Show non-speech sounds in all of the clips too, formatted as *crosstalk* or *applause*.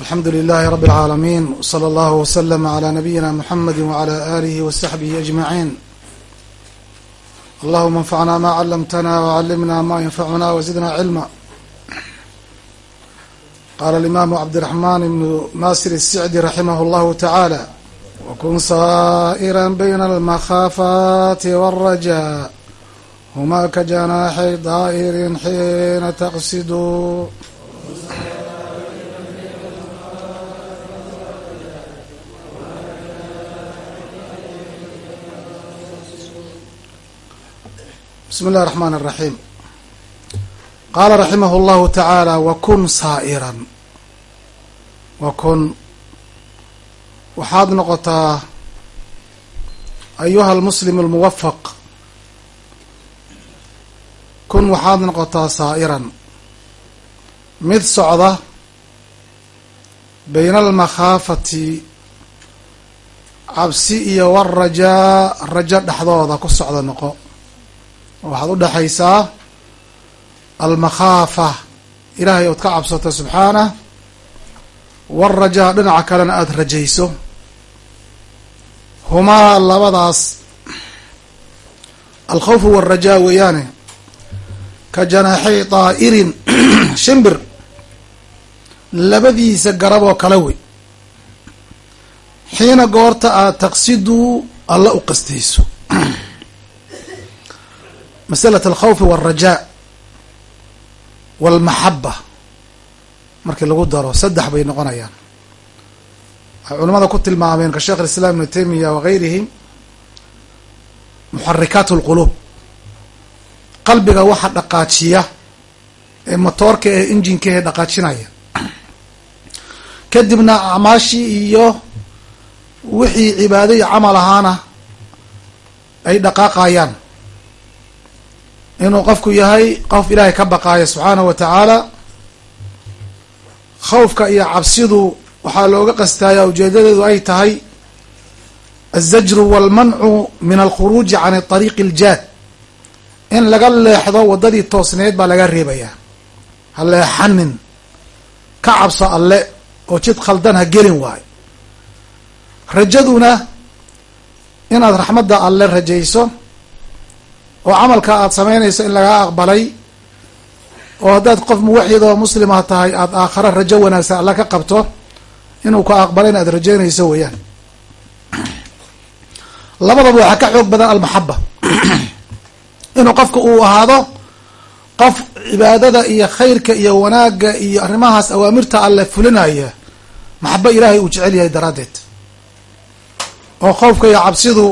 alxamdu lilahi rab اlcaalamiin wslى allahu wslm عlى nabiyina mxamedi wعlى alihi wsaxbihi ajmaciin allahuma anfacna ma calamtna wcalimna ma yanfacuna wzidna cilma qala alimaamu cabdiraxman ibnu nasir الsicdi raximah اllahu taعaalى wkun saa'ra bayna almakhaafati wاlraja huma kajanaaxay daa'irin xiina taqsidu bismi illahi raxmaan raxiim qaala raximah llahu tacaala wakun saa'iran wakun waxaad noqotaa ayuha almuslim almuwafaq kun waxaad noqotaa saa'iran mid socda bayna almakhaafati cabsi iyo warajaa rajo dhexdooda ku socda noqo waxaad u dhexaysaa almakhaafa. Ilaahay ood ka cabsato subxaanah warajaa dhinaca kalena aada rajayso. Humaa labadaas. Alkhawfu walrajaa weeyaane ka janaaxay daa'irin *clears throat* shimbir. Labadiisa garab oo kale wey. Xiina goorta aad taqsiduu alla u qastayso *clears throat* masalat alkhawfi walrajaa walmaxaba markii lagu daro saddex bay noqonayaan. Waxay culamada ku tilmaameen ka sheekh alislaam ibnu taymiya wagayrihi muxarikaat lquluub qalbiga waxa dhaqaajiya ee motoorka ee injinka ee dhaqaajinaya. Kadibna acmaashii iyo wixii cibaado iyo camal ahaana ay dhaqaaqayaan inuu qofku yahay qof ilaahay ka baqaaya subxaanahu wa tacaala khawfka iyo cabsidu waxaa looga qastaaya ujeedadeedu ay tahay azajru walmancu min alkhuruuji can ariiqi aljaad. In laga leexdo waddadii toosneed baa laga reebayaa ha leexanin. Ka cabso alle oo jid khaldan ha gelin waayo. Rajaduna inaad raxmadda alle rajayso oo camalka aada samaynayso in lagaa aqbalay oo haddaad qof muwaxid oo muslima tahay aada aakhare rajo wanaagsan alla ka qabto inuu aqbalay in aad rajaynayso weeyaan. Labadaba waxaa ka xoog badan almaxaba inuu qofka uu ahaado qof cibaadada iyo khayrka iyo wanaagga iyo arrimahaas awaamirta alle fulinaya maxaba ilaahay uu jecel yahay daraaddeed. Oo khoofka iyo cabsidu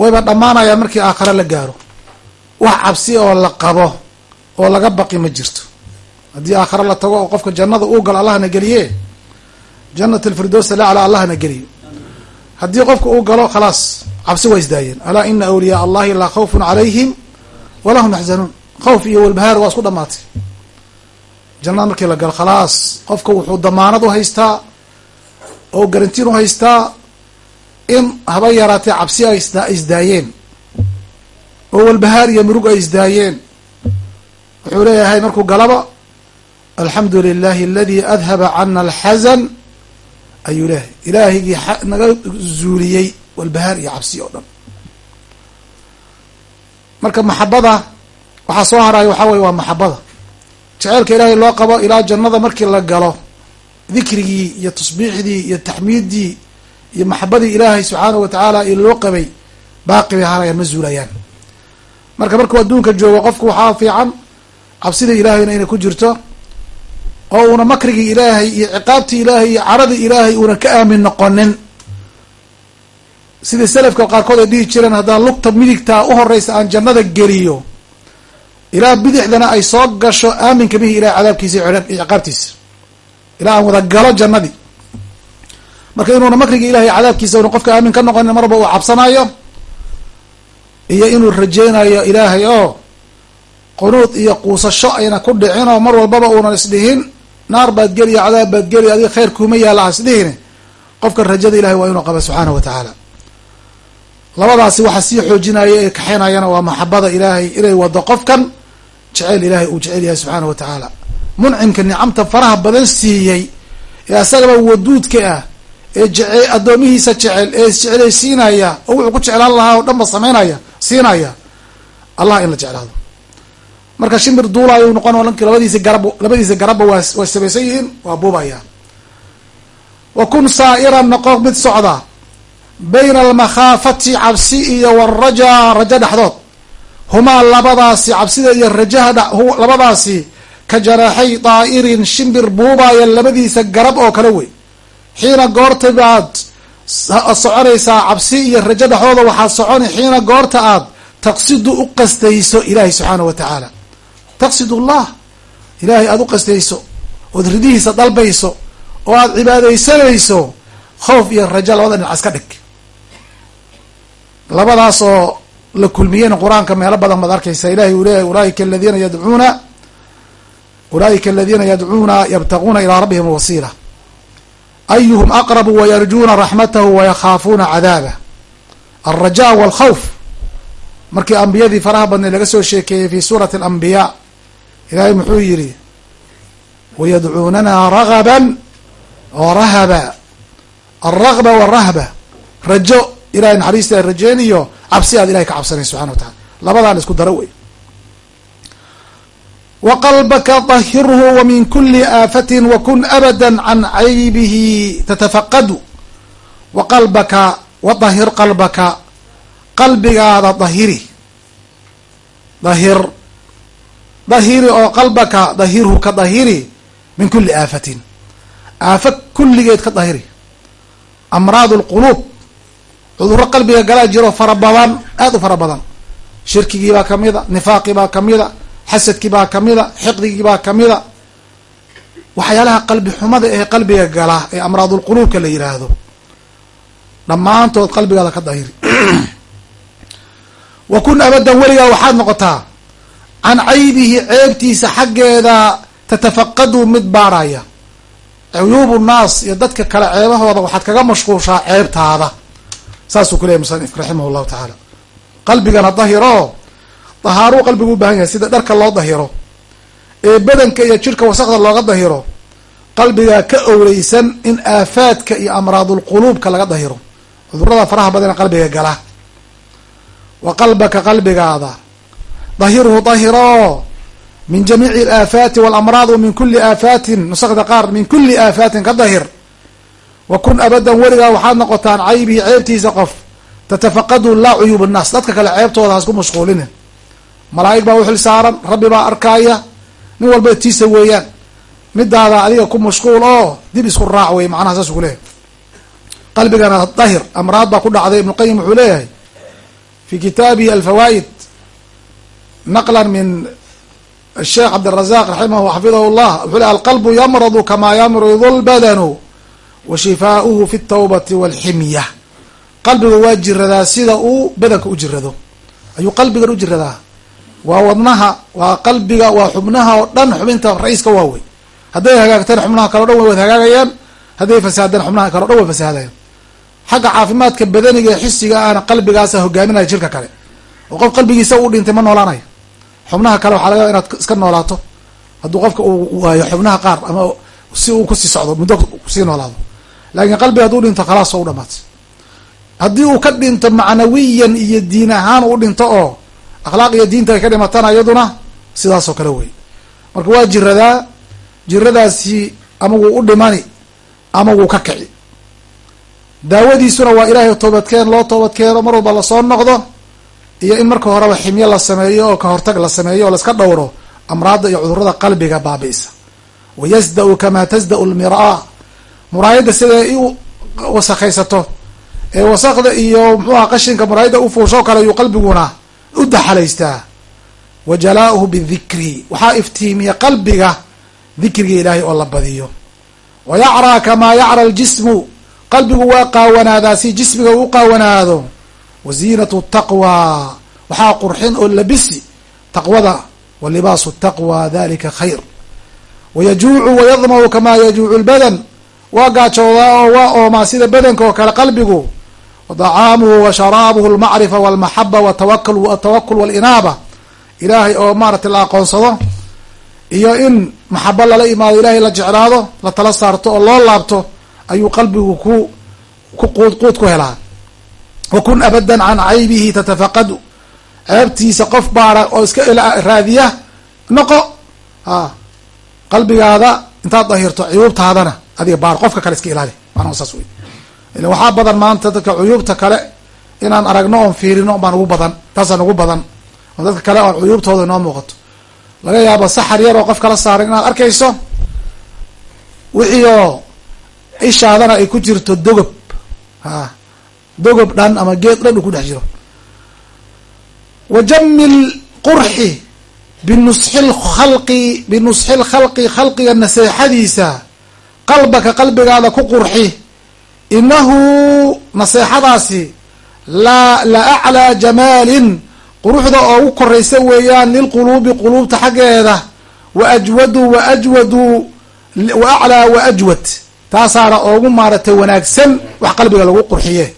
wayba dhammaanayaan markii aakhare la gaaro wax cabsi oo la qabo oo laga baqi ma jirto. Haddii aakhare la tago oo qofka jannada uu galo allahna geliye. Jannat alfirdows alaclaa allahna geliyo haddii qofka uu galo khalaas cabsi waa isdaayeen. Alaa ina awliyaa allahi laa khawfun calayhim walaa hum yaxzanuun khawf iyo walbahaar waa isku dhamaatay. Jannada markii la galo khalaas qofka wuxuu damaanad u haystaa oo garantiin u haystaa in haba yaraatee cabsi ay isdaayeen oo walbahaar iyo murug ay isdaayeen. Wuxuu leeyahay markuu galaba alxamdu lilahi aladi adhaba cana alxazan ayuu leeyahay. Ilaahigii naga zuuliyey walbahaar iyo cabsi oo dhan. Marka maxabada waxaa soo haraya waxaa weye waa maxabada. Jeceelka ilaahay loo qabo ilaa jannada markii la galo dikrigii iyo tasbiixdii iyo taxmiiddii iyo maxabadii ilaahay subxaanahu watacaala i loo qabay baaqi bay harayaan ma zuulayaan marka markuu adduunka joogo qofku waxaa fiican cabsida ilaahayna inay ku jirto oo uuna makrigii ilaahay iyo ciqaabtii ilaahay iyo caradii ilaahay uunan ka aamin noqonin. Sidii selafka qaarkood ay dhihi jireen haddaan lugta midigtaa u horeysa aan jannada geliyo ilaa bidixdana ay soo gasho aaminka mihi ilahay cadaabkiisa iyo ciqaabtiisa ilaa aan wada galo jannadii. Marka inuuna makrigii ilahay cadaabkiisa una qofka aamin ka noqonin marba uu cabsanayo iyo inuu rajeynayo ilaahay oo qunuud iyo quusasho ayna ku dhicin oo mar walbaba uunan isdhihin. Naar baad geli iyo cadaab baad geli adiga khayr kuuma yaalla ha isdhihin qofka rajada ilahay waa inuu qaba subxaanahu wa tacaala. Labadaasi waxaa sii xoojinaya ee kaxeynayana waa maxabada ilaahay inay wado qofkan jeceyl ilaahay uu jecel yahay subxaana wa tacaala. Muncimka nicamta faraha badan siiyey ee asagaba waduudka ah ee jece addoomihiisa jecel ee isjecelaysiinaya oo wuxuu ku jeclaan lahaa oo dhan ba samaynaya siinaya allah in la jeclaado. Marka shimbir duulayo noqon lanki labadiisi garab labadiisa garabba waa way samaysan yihiin waa buubaya wa kun saa'iran noqo mid socda. Bayna almakhaafati cabsi iyo waraja rajo dhexdood. Humaa labadaasi cabsida iyo rajaha labadaasi ka janaaxay daa'irin shimbir buubaya labadiisa garab oo kale wey. Xiina goorta soconaysaa cabsi iyo rajo dhexdooda waxaad soconi xiina goorta aad taqsidu u qastayso ilaahay subxaana wa tacaala. Taqsid allah ilaahay aada u qastayso ood ridihiisa dalbayso oo aada cibaadaysanayso khoof iyo raja labada dhinac iska dhig. Labadaas oo la kulmiyeyna qur'aanka meelo badan baad arkaysa ilahay uu leeyahy ulaaika aladiina yadcuuna ulaaika aladiina yadcuuna yabtaguuna ilaa rabbihim alwasiila ayuhum aqrabu wayarjuuna raxmatahu wayakhaafuuna cadaabah alraja walkhawf markii ambiyadii faraha badneed laga soo sheekeeyey fi suurati alambiyaa ilaahay muxuu yidhi wayadcuunana ragaban warahaba alragba warahba rajo ilahay naxariista rajeen iyo cabsi aad ilahay ka cabsanay subxana wa taala labadaan isku daro wey wa qalbaka dahirhu wa min kuli aafatin wakun abada can caybihi tatafaqadu wa qalbaka wadahir qalbaka qalbigaada dahiri dahir dahiri oo qalbaka dahirhu ka dahiri min kuli aafatin aafo kulligeed ka dahiri amraad lquluub cuduro qalbiga galaa jiro fara badan aada u fara badan shirkigii baa kamida nifaaqii baa kamida xasadkii baa kamida xiqdigii baa kamida waxyaalaha qalbi xumada ee qalbiga gala ee amraadulquluubka la yiraahdo. Dhammaantood qalbigaada ka dahiri *clears throat* wa kun abadan weligaa waxaad noqotaa can caybihi ceebtiisa xaggeeda tatafaqadu mid baarhaya cuyuubu nnaas iyo dadka kale ceebahooda waxaad kaga mashquushaa ceebtaada. Saasuu ku leyahy musanifka raximah llahu tacaala. Qalbigana dahiro dahaaruu qalbigu u baahan yahay sida dharka loo dahiro ee badanka iyo jirhka wasaqda looga dahiro qalbigaa ka owleysan in aafaadka iyo amraadulquluubka laga dahiro. Cudurada faraha badana qalbiga gala. Wa qalbaka qalbigaada. Dahirhu dahiro min jamiici alaafaati walamraad wa min kuli aafaatin nusakda qaar min kuli aafaatin ka dahir. Wa kun abadan weligaa waxaad noqotaan caybihi ceebtiisa qof tatafaqadu laa cuyuub annaas dadka kale ceebtooda ha isku mashquulinin malaa'ig baa uxil saaran rabbi baa arkaaya nin walba tiisa weeyaan midaada adiga ku mashquul oo dib isku raac wey macnaha saas ugu leeyahay. Qalbigana dahir amraad baa ku dhacday ibnuqayim wuxuu leeyahay fi kitaabihi alfawaa'id naqlan min sheekh cabdirazaq raximahu xafidah llah wuxuu ley alqalbu yamradu kamaa yamridu lbadanu wa shifaauhu fi ltawbati walximya. Qalbiga waa jiradaa sida uu badanka u jirado ayuu qalbigan u jiradaa waa wadnaha waa qalbiga waa xubnaha oo dhan xubinta ra'iiska waa wey hadday hagaagtana xubnaha kale o dhan way wad hagaagayaan hadday fasaadana xubnaha kale o dhan way fasaadayaan. Xagga caafimaadka badaniga ee xisiga ahna qalbigaasa hogaaminaya jirka kale. Oo qof qalbigiisa uu dhintay ma noolaanayo xubnaha kale waxaa laga yaaba inaad iska noolaato. Hadduu qofka uu waayo xubnaha qaar ama si uu ku sii socdo muddo ku sii noolaado. Laakiin qalbiga hadduu dhinto khalaas oo u dhamaatay haddii uu ka dhinto macnawiyan iyo diin ahaan u dhinto oo akhlaaq iyo diinta ay ka dhimatana iyaduna sidaas oo kale wey. Marka waa jiradaa jiradaasi ama wuu u dhimani ama wuu ka kici. Daawadiisuna waa ilaahay toobadkeen loo toobadkeeno mar walba la soo noqdo iyo in marka horeba ximyo la sameeyo oo ka hortag la sameeyo oo laska dhowro amraadda iyo cudurrada qalbiga baabi'isa. Wayasda-u kamaa tasda-u lmiraa muraayadda siday u wasakhaysato ee wasakda iyo muxuuha qashinka muraayadda u fuusho kale ayuu qalbiguna u daxalaystaa wa jalaa-uhu bidikri waxaa iftiimiya qalbiga dikriga ilaahay oo la badiyo. Wa yacraa kamaa yacra aljismu qalbigu waa qaawanaadaa si jismiga uu qaawanaado. Wa ziinatu taqwa waxaa qurxin oo labisi taqwada wa libaasu taqwa dalika khayr. Wayajuucu wayadmacu kamaa yajuucu lbadan waa gaajoodaa oo waa oomaa sida badanka oo kale qalbigu wadacaamuhu wa sharaabuhu almacrifa walmaxaba watawakl atawakul walinaaba ilaahay oo maaragtay la aqoonsado iyo in maxabo lala imaado ilahay la jeclaado la tala saarto oo loo laabto ayuu qalbigu ku ku quud quud ku helaa wa kun abadan can caybihi tatafaqadu ceebtiisa qof baara oo iska raadiya noqo a qalbigaada intaad dahirto cuyuubtaadana adiga baar qofka kale iska ilaali maana saas wey waxaa badan maanta dadka cuyuubta kale inaan aragno oon fiirino baan ugu badan taasaan ugu badan. Oo dadka kale oon cuyuubtooda inoo muuqato. Laga yaabo saxar yar oo qof kala saaran inaad arkayso. Wixii oo ishaadana ay ku jirto dogob. A dogob dhan ama geed dhan uu ku dhex jiro. Wajamil qurxi binusxi lkhalqi binusxi lkhalqi khalqiga naseexadiisa. Qalbaka qalbigaada ku qurxi inahu naseexadaasi la la aclaa jamaalin quruxda oo ugu koraysa weeyaan lilquluubi quluubta xaggeeda wa ajwadu wa ajwadu wa aclaa wa ajwad taasaana oogu maaratay wanaagsan wax qalbiga lagu qurxiye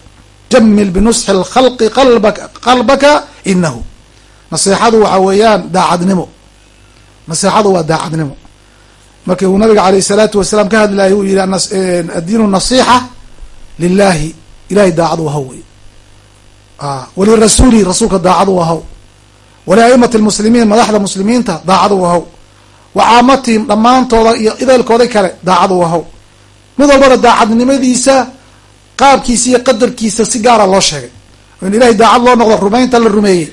jamil binusxi lkhalqi qalbaka qalbaka inahu naseexadu waxa weeyaan daacadnimo naseexadu waa daacadnimo markii uu nabiga alayh salaatu wasalaam ka hadlayay uu yihi addiinu nasixa lilahi ilahay daacad u ahaw wey walirasuuli rasuulka daacad u ahaw waliaimati lmuslimiin madaxda muslimiinta daacad u ahaw wa caamatihim dhammaantooda iyo idaylkooda kale daacad u ahaw mid walbana daacadnimadiisa qaabkiisa iyo qadarkiisa si gaara loo sheegay in ilahay daacad loo noqdo rumaynta la rumeeyey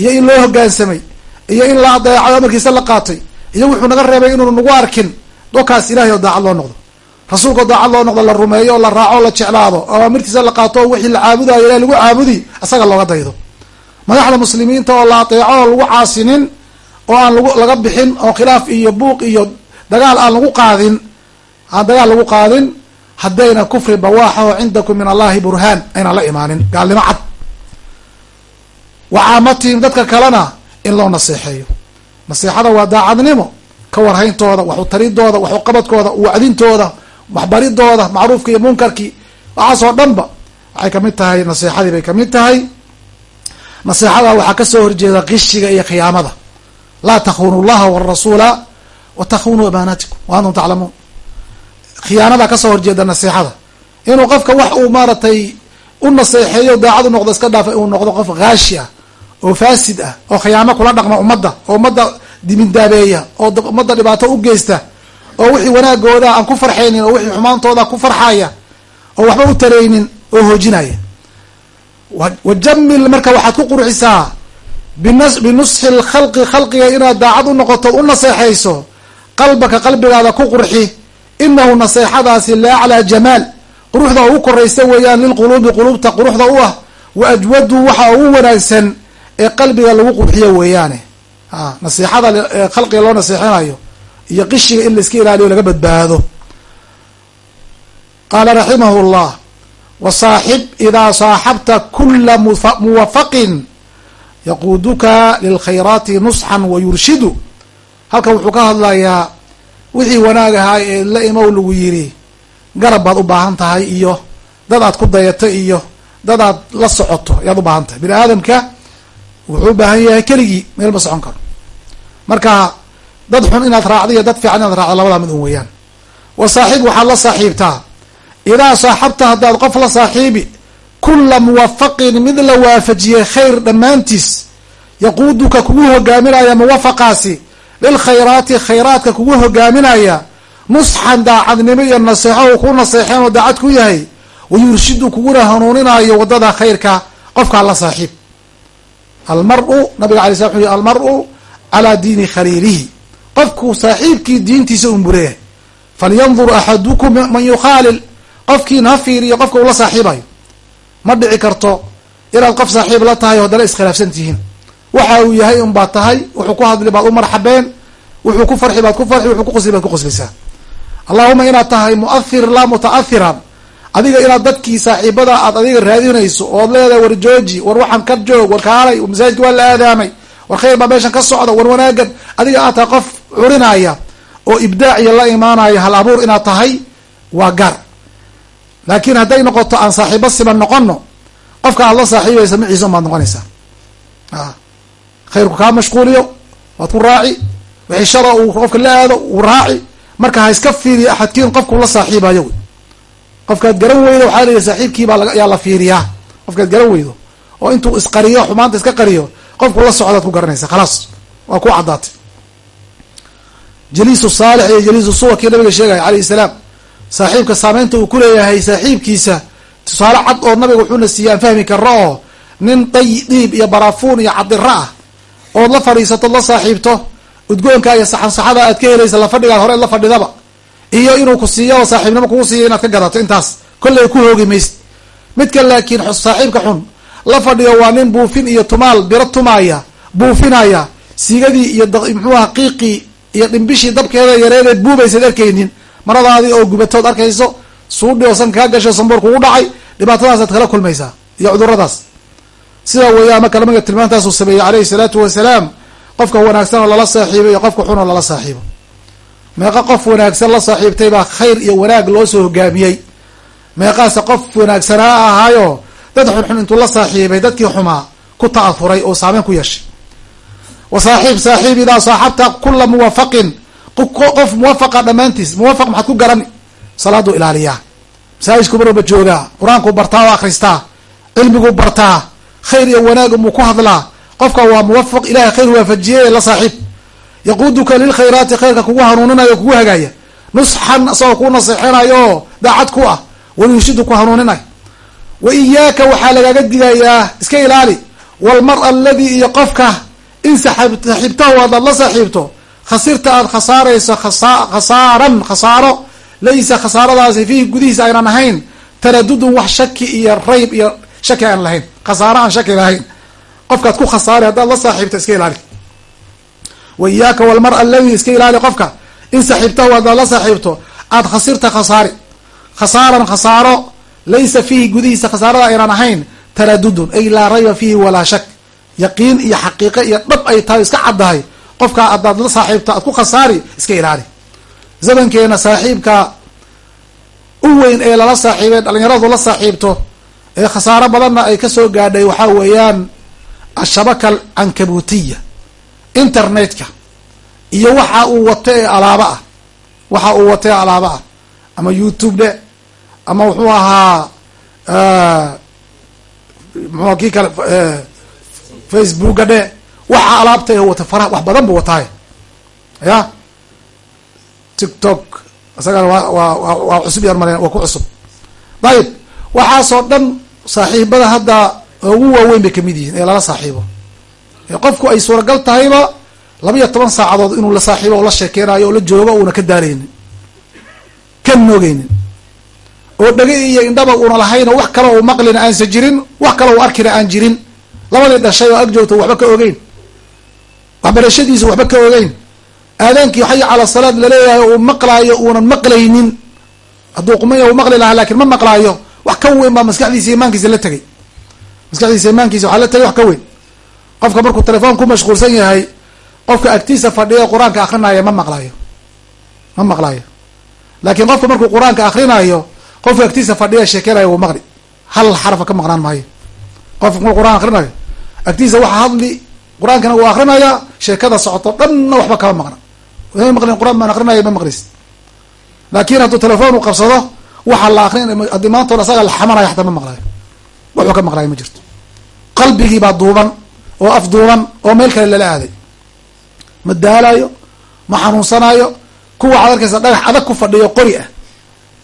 iyo in loo hogaansamay iyo in la adeeco amarkiisa la qaatay iyo wuxuu naga reebay inuunu nagu arkin dokaas ilahay oo daacad loo noqdo rasuulkao daacad loo noqdo la rumeeyo la raaco o la jeclaado oo amarkiisa la qaato wixii la caabudayo ilahay lagu caabudi asaga looga daydo. Madaxda muslimiinta oo la adeeco oo lagu caasinin oo aan lagu laga bixin oo khilaaf iyo buuq iyo dagaal aan lagu qaadin aan dagaal lagu qaadin haddayna kufri bawaaxa oo cindakum min allahi burhaan aynan la imaanin. Gaalnimo cad. Wa caamatihim dadka kalena in loo naseexeeyo. Naseexada waa daacadnimo. Ka warhayntooda waxu taridooda waxu qabadkooda wacdintooda waxbaridooda macruufka iyo munkarkii waxaasoo dhanba waxay ka mid tahay naseexadii bay ka mid tahay. Naseexada waxaa ka soo horjeeda qishiga iyo khiyaamada laa takhunu llaha warasuula wa takhunuu amaanatikum wa taclamuun. Khiyaanadaa ka soo horjeeda naseexada inuu qofka wax uu maaratay u naseexeeyo daacad u noqdo iska dhaafa inuu noqdo qof haashi ah oo faasid ah oo khiyaamo kula dhaqma ummadda oo ummadda dimindaabeeya oo ummadda dhibaato u geysta oo wixii wanaagooda aan ku farxaynin oo wixii xumaantooda ku farxaya oo waxba u taraynin oo hoojinaya. Wajamil marka waxaad ku qurxisaa binusxi lkhalqi khalqiga inaad daacad u noqoto u naseexayso qalbaka qalbigaada ku qurxi inahu naseexadaasi la aclaa jamaal. Quruxda ugu koraysa weeyaan lilquluubi quluubta quruxda u ah wa ajwadu waxa ugu wanaagsan ee qalbiga lagu qurxiyo weeyaane. A naseexada khalqiga loo naseexinayo iyo qishiga in la iska ilaaliyo laga badbaado. Qaala raximahu llah wasaaxib idaa saaxabta kula muwafaqin yaquuduka lilkhayraati nusxan wa yurshidu. Halkan wuxuu ka hadlayaa wixii wanaag ahaa ee la imow lagu yiri garab baad u baahan tahay iyo dad aad ku dayato iyo dad aad la socoto ayaad u baahan tahay. Bini aadamka wuxuu u baahan yahay keligii meel ma socon karo. Marka dad xun inaad raacdo iyo dad fiican inaad raacdo labadaa mid un weeyaan. Wa saaxiib waxaad la saaxiibtaa. Idaa saaxabta haddaad qof la saaxiibi kula muwafaqin mid la waafajiyey khayr dhammaantiis yaquuduka kugu hogaaminaya muwafaqaasi lilkhayraati khayraadka kugu hogaaminaya nusxan daacadnimo iyo naseexo uu ku naseexeen oo daacad ku yahay wayurshidu kuguna hanuuninayo waddada khayrka qofkaa la saaxiib. Almar-u nabiga alay sla uu almar-u calaa diini khaliilihi qofku saaxiibkii diintiisa unbuleyahay falyandur axadukum man yukhaalil qofkiina ha fiiriyo qofka uu la saaxiibayo. Ma dhici karto inaad qof saaxiib la tahay o haddana iskhilaafsan tihiin. Waxa uu yahay un tahay wuxuu ku hadli baad u marxabeen wuxuu ku farxi baad ku farxi wuxuu ku qosli baad ku qoslaysaa allahuma inaad tahay mu'ahir laa muta'ahiran adiga inaad dadkii saaxiibada aad adiga raadinayso ood leedahay war jooji war waxaan ka joog war kaalay masaajidka waa la aadaamay war khayr baa meeshan ka socda war wanaagan adiga aad tahay qof curinaya oo ibdaaciya la imaanaya hal abuur inaad tahay waa gaar. Laakiin hadday noqoto aan saaxiibo siman noqono qofka aad la saaxiibaysa maciisa umaad noqonaysaa. Khayrku kaa mashquuliyo waad ku raaci wixii shara uu qofka la aado uu raaci marka ha iska fiiriyo axadkiin qofkuu la saaxiibayo qofkaad garan weydo waxaa layihi saaxiibkiibaa yaa la fiiriyaa. Qofkaad garan weydo oo intuu isqariyo xumaanta iska qariyo qofku la socdaad ku garanaysa khalaas waa ku caddaatay jaliisu saalix iyo jaliisu suwa kii nabiga sheegaya alayhi salaam. Saaxiibka saameynta uu kuleeyahay saaxiibkiisa tusaale cad oo nabiga wuxuuna siiyaan fahmi karo oo nin day dhiib iyo baraafuun iyo cadiro ah ood la fadhiisatood la saaxiibto udgoonka iyo saxansaxada aad ka helaysa la fadhigaad hore la fadhidaba. Iyo inuu ku siiyo oo saaxiibnimo kugu siiyo inaad ka gadato intaas. Kolley ku hoogi maysid. Midka laakiin saaxiibka xun la fadhiyo waa nin buufin iyo tumaal biro tumaaya buufinaya siigadii iyo muxuu aha qiiqii iyo dhimbishii dabkeeda yareedeed buubaysaad arkaynin. Maradaadii oo gubatood arkayso suudhi oo san kaa gasho samboor kugu dhacay dhibaatadaasaad kala kulmaysaa iyo cuduradaas sidaa weeyaa marka nabiga tilmaantaasuu sameeyey caleyhi salaatu wasalaam qofka wanaagsan oo lala saaxiibo iyo qofka xun oo lala saaxiibo. Meeqa qof wanaagsan la saaxiibtay baa khayr iyo wanaag loo soo hogaamiyey meeqaase qof wanaagsanaa ahaayo dad xunxun intuu la saaxiibay dadkii xumaa ku ta'afuray oo saameyn ku yeeshay wa saaxiib idaa saaxabta kula muwafaqin qof muwafaqa dhammaantiis muwafaq maxaad ku garani? Salaaduu ilaaliyaa masaajidku marwalba joogaa qur'aankuu bartaa oo akhristaa cilmiguu bartaa khayr iyo wanaag umuu ku hadlaa. Qofka waa muwafaq ilahay khayr waafajiyey la saaxiib yaquuduka lilkhayraati khayrka kugu hanuuninayo kugu hagaaya. Nusxan isagoo kuu naseexinayo daacad ku ah. Wayurshidu ku hanuuninayo wa iyaaka waxaa lagaaga digayaa iska ilaali. Walmar aladi iyo qofka in saaxiibtahu haddaad la saaxiibto khasirta aada khasaarayso khasaaran khasaaro. Laysa khasaaradaasi fiihi gudihiisa aynan ahayn. Taradudun wax shaki iyo rayb iyo shaki aan lahayn. Khasaaro aan shaki lahayn. Qofkaad ku khasaari haddaad la saaxiibto iska ilaali. Wa iyaaka walmar aladi iska ilaali qofka. In saaxiibtahu haddaad la saaxiibto aada khasirta khasaari. Khasaaran khasaaro. Laysa fiihi gudihiisa khasaarada aynan ahayn. Taradudun ay laa rayba fiihi walaa shak yaqiin iyo xaqiiqo iyo dhab ay tahay iska caddahay. Qofkaa haddaad la saaxiibto aad ku khasaari iska ilaali. Zamankeena saaxiibka u weyn ee lala saaxiibay dhalinyaradu la saaxiibto ee khasaaro badanna ay ka soo gaadhay waxaa weeyaan ashabaka ankabutiya internetka iyo waxa uu wato ee alaaba ah. Waxa uu wato ee alaaba ah. Ama youtube dhe ama wuxuu ahaa mxua kii kale facebooka dhe waxa alaabta wata faraha wax badan bu wataaye ya? Tiktok isagana waa waa waa cusub yar malen waa ku cusub. Dayib waxaasoo dhan saaxiibada hadda ugu waaweyn bay ka mid yihiin ee lala saaxiibo. Ee qofku ay suuragal tahayba laba iyo toban saacadood inuu la saaxiibo oo la sheekeynayo oo la joogo uuna ka daaleynin ka noogeynin oo dhege iyo indhaba una lahayn oo wax kale uu maqlina aansa jirin wax kale uu arkina aan jirin labadii dhashay oo ag joogto waxba ka ogeyn. Waxbarashadiisa waxba ka ogeyn. Aadaankii xaya cala salaad la leeyahay uu maqlaayo uunan maqlaynin. Hadduu qumaya u maqli lahaa laakiin ma maqlaayo. Wax ka weyn baa maskaxdiisa imaankiisa la tegay maskaxdiisa imaankiisa waxaa la tegay wax ka weyn. Qofka markuu telefoon ku mashquulsan yahay qofka agtiisa fadhiya qur'aanka akrinaya ma maqlaayo. Ma maqlaayo. Laakiin qofka markuu qur'aanka akrinayo qofka agtiisa fadhiya sheekeynaya wuu maqli. Hal xarafa ka maqnaan maayo. Qofka markuu qur'aan akrinayo agtiisa waxa hadli qur'aankana wuu akrinaya sheekada socoto dhanna waxba kama maqna. Ma qur'aan baan akrinaya ma maqlisid laakin hadduu telefoon uu qabsado waxaa la akrin haddii maantood asaga la xataa ma maqlaayo wuxuu ka maqlaayo ma jirto. Qalbigii baa duuban oo af duuban oo meel kale lala aaday. Ma daalayo ma xanuunsanayo kuwa waxaad arkaysa dhagax adag ku fadhiyo qori ah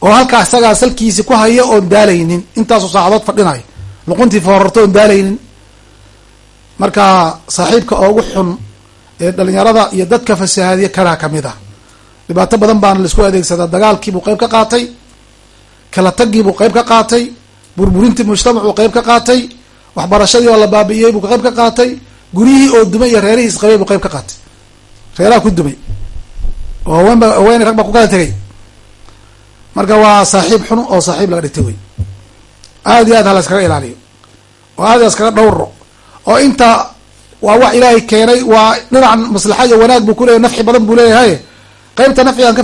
oo halkaa isagaa salkiisi ku hayo oon daalaynin. Intaasoo saacadood fadhinayo luquntii foorarto oon daalaynin marka saaxiibka oogu xun ee dhalinyarada iyo dadka fasahaadiya kanaa ka mid ah. Dhibaato badan baana la isku adeegsadaa. Dagaalkiibuu qeyb ka qaatay. Kala tagiibuu qeyb ka qaatay. Burburintii mujtamacuu qeyb ka qaatay. Waxbarashadii oo la baabi'iyey buu qeyb ka qaatay. Guryihii oo dumay iyo reerihii isqabay buu qeyb ka qaatay. Reeraha ku dumay. Oo haweenba haweenay rag baa ku kala tegay. Marka waa saaxiib xun oo saaxiib laga dhigtay wey aad iyo aad ha ilaaliyo. Oo aad la iskaga dhowro oo inta waa wax ilaahay keenay waa dhinacan maslaxa iyo wanaag buu kuleyahy nafci badan buu leeyahay. Qeybta nafcigan ka